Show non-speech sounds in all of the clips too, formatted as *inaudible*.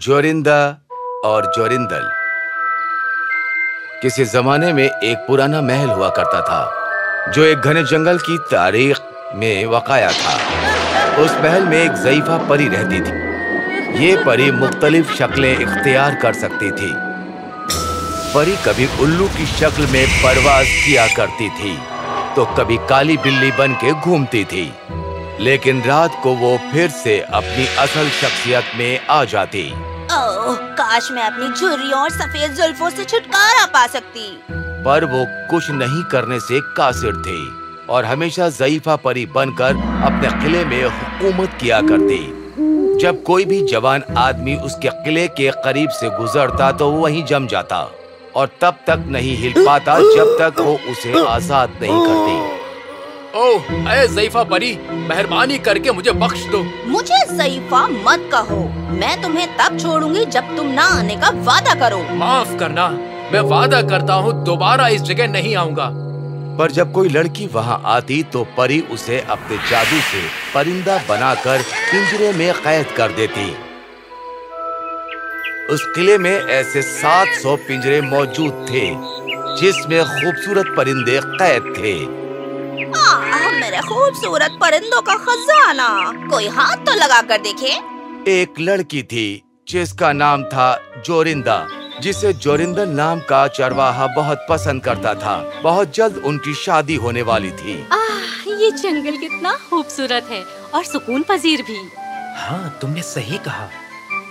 जोरिंदा और जोरिंदल। किसी जमाने में एक पुराना महल हुआ करता था, जो एक घने जंगल की तारीख में वकाया था। उस महल में एक जईफा परी रहती थी। ये परी मुख्तलिफ़ शक्लें इख्तियार कर सकती थी। परी कभी उल्लू की शक्ल में परवाज किया करती थी तो कभी काली बिल्ली बन के घूमती थी। लेकिन रात को वो फिर से अपनी असल शख्सियत में आ जाती। ओह, काश मैं अपनी झुर्रियों और सफ़ेद जुल्फों से छुटकारा पा सकती। पर वो कुछ नहीं करने से कासिर थी और हमेशा जईफा परी बनकर अपने किले में हुकूमत किया करती। जब कोई भी जवान आदमी उसके किले के करीब से गुजरता तो वहीं जम जाता और तब तक नहीं हिल पाता जब तक वो उसे आज़ाद नहीं करती। ओह अरे जईफा परी मेहरबानी करके मुझे बख्श दो। मुझे जईफा मत कहो। मैं तुम्हें तब छोड़ूँगी जब तुम ना आने का वादा करो। माफ़ करना मैं वादा करता हूँ दोबारा इस जगह नहीं आऊँगा। पर जब कोई लड़की वहाँ आती तो परी उसे अपने जादू से परिंदा बनाकर पिंजरे में कैद कर देती। उस किले में ऐसे 700 पिंजरे मौजूद थे जिसमें खूबसूरत परिंदे कैद थे। आह मेरे खूबसूरत परिंदों का खजाना। कोई हाथ तो लगा कर देखे। एक लड़की थी जिसका नाम था जोरिंदा जिसे जोरिंदर नाम का चरवाहा बहुत पसंद करता था। बहुत जल्द उनकी शादी होने वाली थी। आह ये जंगल कितना खूबसूरत है और सुकून पजीर भी। हाँ तुमने सही कहा।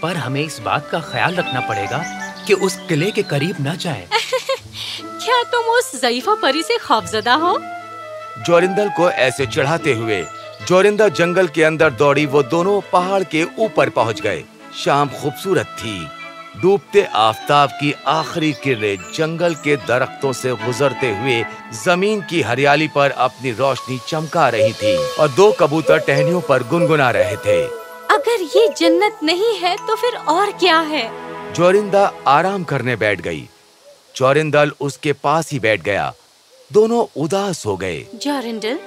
पर हमें इस बात का ख्याल रखना पड़ेगा कि उस किले के करीब न जाए। *laughs* क्या तुम उस जईफा परी से खौफजदा हो? जोरिंदल को ऐसे चढ़ाते हुए जोरिंदा जंगल के अंदर दौड़ी वो दोनों पहाड़ के ऊपर पहुँच गए। शाम खूबसूरत थी। डूबते आफताब की आखिरी किरणें जंगल के दरख्तों से गुजरते हुए ज़मीन की हरियाली पर अपनी रोशनी चमका रही थी और दो कबूतर टहनियों पर गुनगुना रहे थे। अगर ये जन्नत नहीं है तो फिर और क्या है? जोरिंदा आराम करने बैठ गई। चौरिंदल उसके पास ही बैठ गया। दोनों उदास हो गए। जोरिंडल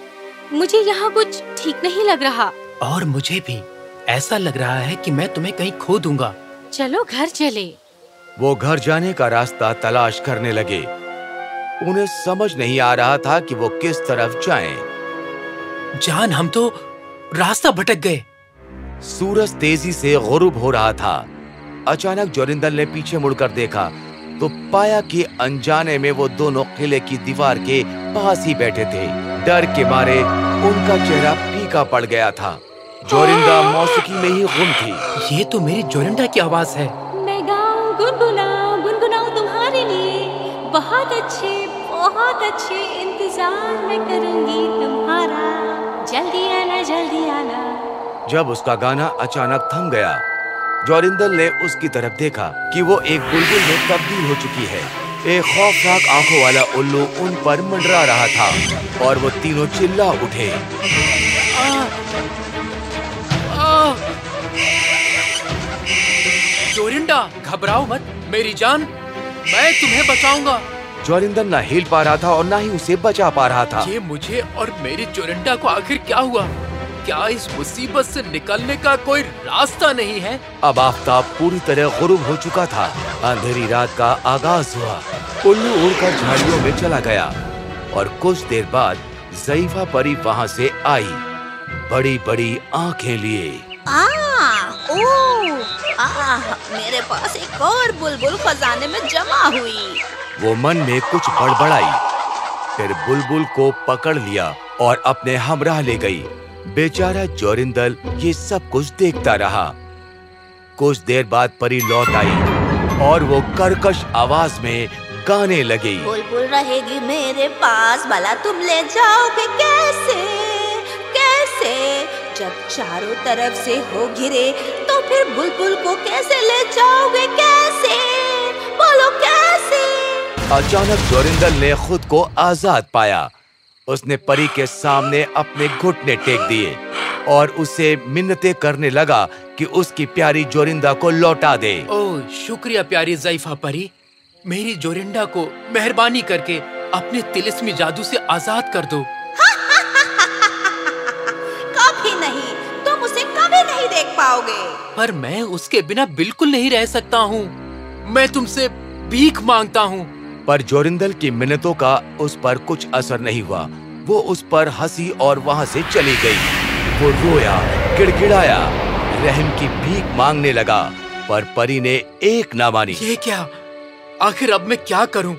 मुझे यहाँ कुछ ठीक नहीं लग रहा। और मुझे भी। ऐसा लग रहा है कि मैं तुम्हें कहीं खो दूँगा। चलो घर चले। वो घर जाने का रास्ता तलाश करने लगे। उन्हें समझ नहीं आ रहा था कि वो किस तरफ़ जाएँ। जान हम तो रास्ता भटक गए। सूरज तेज़ी से गुरूब हो रहा था। अचानक जोरिंदल ने पीछे मुड़कर देखा। तो पाया कि अनजाने में वो दोनों किले की दीवार के पास ही बैठे थे। डर के मारे उनका चेहरा फीका पड़ गया था। जोरिंदा मौसीकी में ही गुम थी। ये तो मेरी जोरिंदा की आवाज़ है। मैं गाऊं गुनगुनाऊं गुनगुनाऊं तुम्हारे लिए। बहुत अच्छे बहुत अच्छे इंतज़ार मैं करूँगी तुम्हारा। जल्दी आना जल्दी आना। जब उसका गाना अचानक थम गया जोरिंदल ने उसकी तरफ़ देखा कि वो एक बुलबुल में तब्दील हो चुकी है। एक खौफनाक आँखों वाला उल्लू उन पर मंडरा रहा था और वो तीनों चिल्ला उठे। जोरिंडा घबराओ मत। मेरी जान मैं तुम्हें बचाऊँगा। जोरिंदर न हिल पा रहा था और न ही उसे बचा पा रहा था। ये मुझे और मेरी जोरिंडा को आखिर क्या हुआ? क्या इस मुसीबत से निकलने का कोई रास्ता नहीं है? अब आफ्ताब पूरी तरह गुरूब हो चुका था। अंधेरी रात का आगाज़ हुआ। उल्लू उड़कर झाड़ियों में चला गया और कुछ देर बाद जईफा परी वहाँ से आई। बड़ी बड़ी आँखें लिए। आ, ओ, आ, मेरे पास एक और बुलबुल खजाने में जमा हुई। वो मन में कुछ बड़बड़ाई। फिर बुलबुल को पकड़ लिया और अपने हमराह ले गई। बेचारा जोरिंदल ये सब कुछ देखता रहा। कुछ देर बाद परी लौट आई और वो कर्कश आवाज़ में गाने लगी। बुलबुल रहेगी मेरे पास भला तुम ले जाओगे कैसे? कैसे? जब चारों तरफ़ से हो घिरे तो फिर बुलबुल को कैसे ले जाओगे कैसे? बोलो कैसे? अचानक जोरिंदल ने खुद को आज़ाद पाया। उसने परी के सामने अपने घुटने टेक दिए और उसे मिन्नतें करने लगा कि उसकी प्यारी जोरिंदा को लौटा दे। ओह शुक्रिया प्यारी जईफा परी। मेरी जोरिंदा को मेहरबानी करके अपने तिलिस्मी जादू से आज़ाद कर दो। *laughs* कभी नहीं तुम उसे कभी नहीं देख पाओगे। पर मैं उसके बिना बिल्कुल नहीं रह सकता हूँ। मैं तुमसे भीख माँगता हूँ। पर जोरिंदल की मिन्नतों का उस पर कुछ असर नहीं हुआ। वो उस पर हँसी और वहाँ से चली गई। वो रोया गिड़गिड़ाया रहम की भीख मांगने लगा पर परी ने एक ना मानी। ये क्या? आखिर अब मैं क्या करूँ?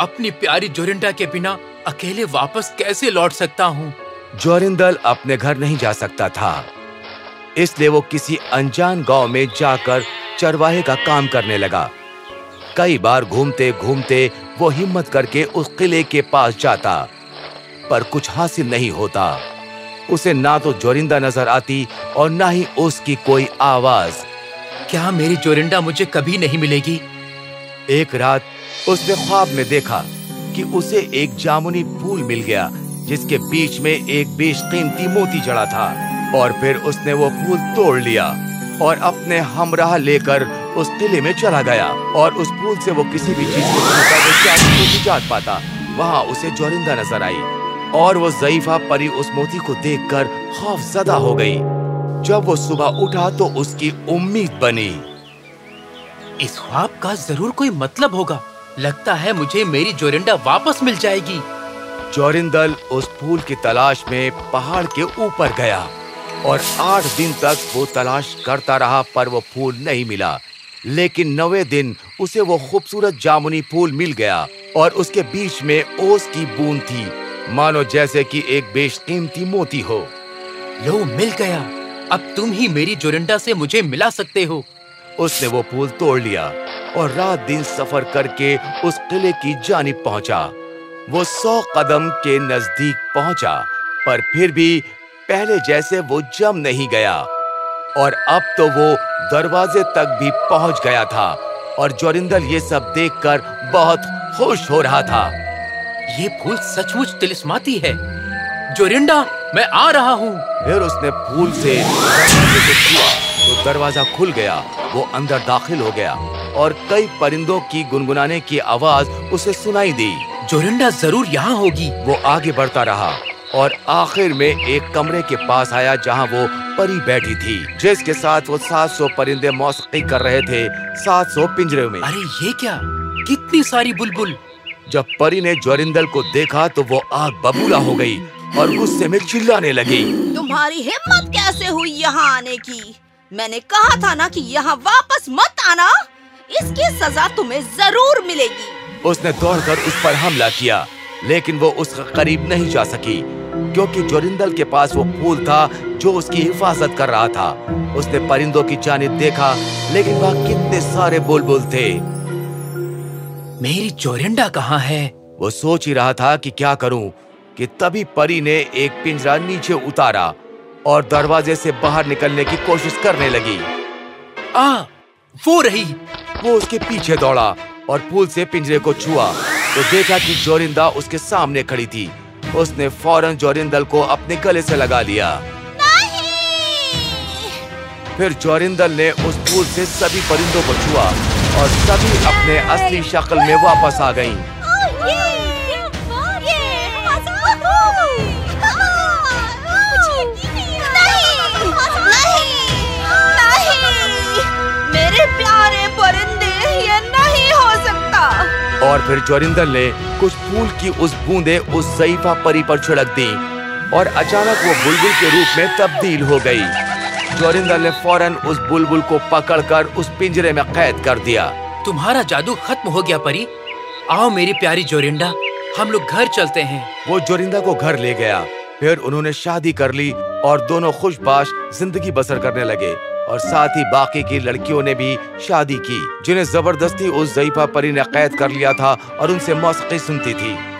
अपनी प्यारी जोरिंडा के बिना अकेले वापस कैसे लौट सकता हूँ? जोरिंदल अपने घर नहीं जा सकता था। इसलिए वो किसी अनजान गाँव में जाकर चरवाहे का काम करने लगा। कई बार घूमते घूमते वो हिम्मत करके उस किले के पास जाता पर कुछ हासिल नहीं होता। उसे ना तो जोरिंदा नज़र आती और ना ही उसकी कोई आवाज़। क्या मेरी जोरिंडा मुझे कभी नहीं मिलेगी? एक रात उसने ख्वाब में देखा कि उसे एक जामुनी फूल मिल गया जिसके बीच में एक बेशकीमती मोती जड़ा था और फिर उसने वो फूल तोड़ लिया और अपने हमराह लेकर उस किले में चला गया और उस फूल से वो किसी भी चीज़ को निजात पाता। वहाँ उसे जोरिंदा नज़र आई और वो जईफा परी उस मोती को देख कर देखकर खौफजदा हो गई। जब वो सुबह उठा तो उसकी उम्मीद बनी। इस ख्वाब का ज़रूर कोई मतलब होगा। लगता है मुझे मेरी जोरिंडा वापस मिल जाएगी। जोरिंदल उस फूल की तलाश में पहाड़ के ऊपर गया और आठ दिन तक वो तलाश करता रहा पर वो फूल नहीं मिला। लेकिन नवे दिन उसे वो खूबसूरत जामुनी फूल मिल गया और उसके बीच में ओस की बूंद थी। मानो जैसे कि एक बेशकीमती मोती हो। लो मिल गया। अब तुम ही मेरी जोरिंडा से मुझे मिला सकते हो। उसने वो फूल तोड़ लिया और रात दिन सफ़र करके उस किले की जानिब पहुँचा। वो सौ कदम के नज़दीक पहुँचा पर फिर भी पहले जैसे वो जम नहीं गया। और अब तो वो दरवाजे तक भी पहुँच गया था और जोरिंदल ये सब देखकर बहुत खुश हो रहा था। ये फूल सचमुच तिलिस्माती है। जोरिंडा मैं आ रहा हूँ। फिर उसने फूल से तो दरवाज़ा खुल गया वो अंदर दाखिल हो गया और कई परिंदों की गुनगुनाने की आवाज़ उसे सुनाई दी। जोरिंडा ज़रूर यहाँ होगी। वो आगे बढ़ता रहा। और आखिर में एक कमरे के पास आया जहाँ वो परी बैठी थी जिसके साथ वो 700 परिंदे मौसीकी कर रहे थे 700 पिंजरे में। अरे ये क्या? कितनी सारी बुलबुल? जब परी ने जोरिंदल को देखा तो वो आग बबूला हो गई और गुस्से में चिल्लाने लगी। तुम्हारी हिम्मत कैसे हुई यहाँ आने की? मैंने कहा था ना कि यहाँ वापस मत आना। इसकी सजा तुम्हें ज़रूर मिलेगी। उसने दौड़कर उस पर हमला किया लेकिन वो उसके करीब नहीं जा सकी। क्योंकि जोरिंदल के पास वो फूल था जो उसकी हिफाजत कर रहा था। उसने परिंदों की जानिब देखा लेकिन वहाँ कितने सारे बुलबुल थे। मेरी जोरिंडा कहाँ है? वो सोच ही रहा था कि क्या करूँ कि तभी परी ने एक पिंजरा नीचे उतारा और दरवाजे से बाहर निकलने की कोशिश करने लगी। आ वो रही। वो उसके पीछे दौड़ा और फूल से पिंजरे को छुआ। तो देखा कि जोरिंदा उसके सामने खड़ी थी। उसने फ़ौरन जोरिंदल को अपने गले से लगा लिया फिर जोरिंदल ने उस दूर से सभी परिंदों को छुआ और सभी अपने असली शक्ल में वापस आ गईं। और फिर जोरिंदल ने कुछ फूल की उस बूंदे उस सईफा परी पर छिड़क दी और अचानक वो बुलबुल के रूप में तब्दील हो गई। जोरिंदल ने फ़ौरन उस बुलबुल को पकड़कर उस पिंजरे में कैद कर दिया। तुम्हारा जादू खत्म हो गया परी। आओ मेरी प्यारी जोरिंदा हम लोग घर चलते हैं। वो जोरिंदा को घर ले गया। फिर उन्होंने शादी कर ली और दोनों खुशबाश ज़िंदगी बसर करने लगे। और साथ ही बाकी की लड़कियों ने भी शादी की, जिन्हें ज़बरदस्ती उस जईफा परी ने कैद कर लिया था और उनसे मौसीकी सुनती थी।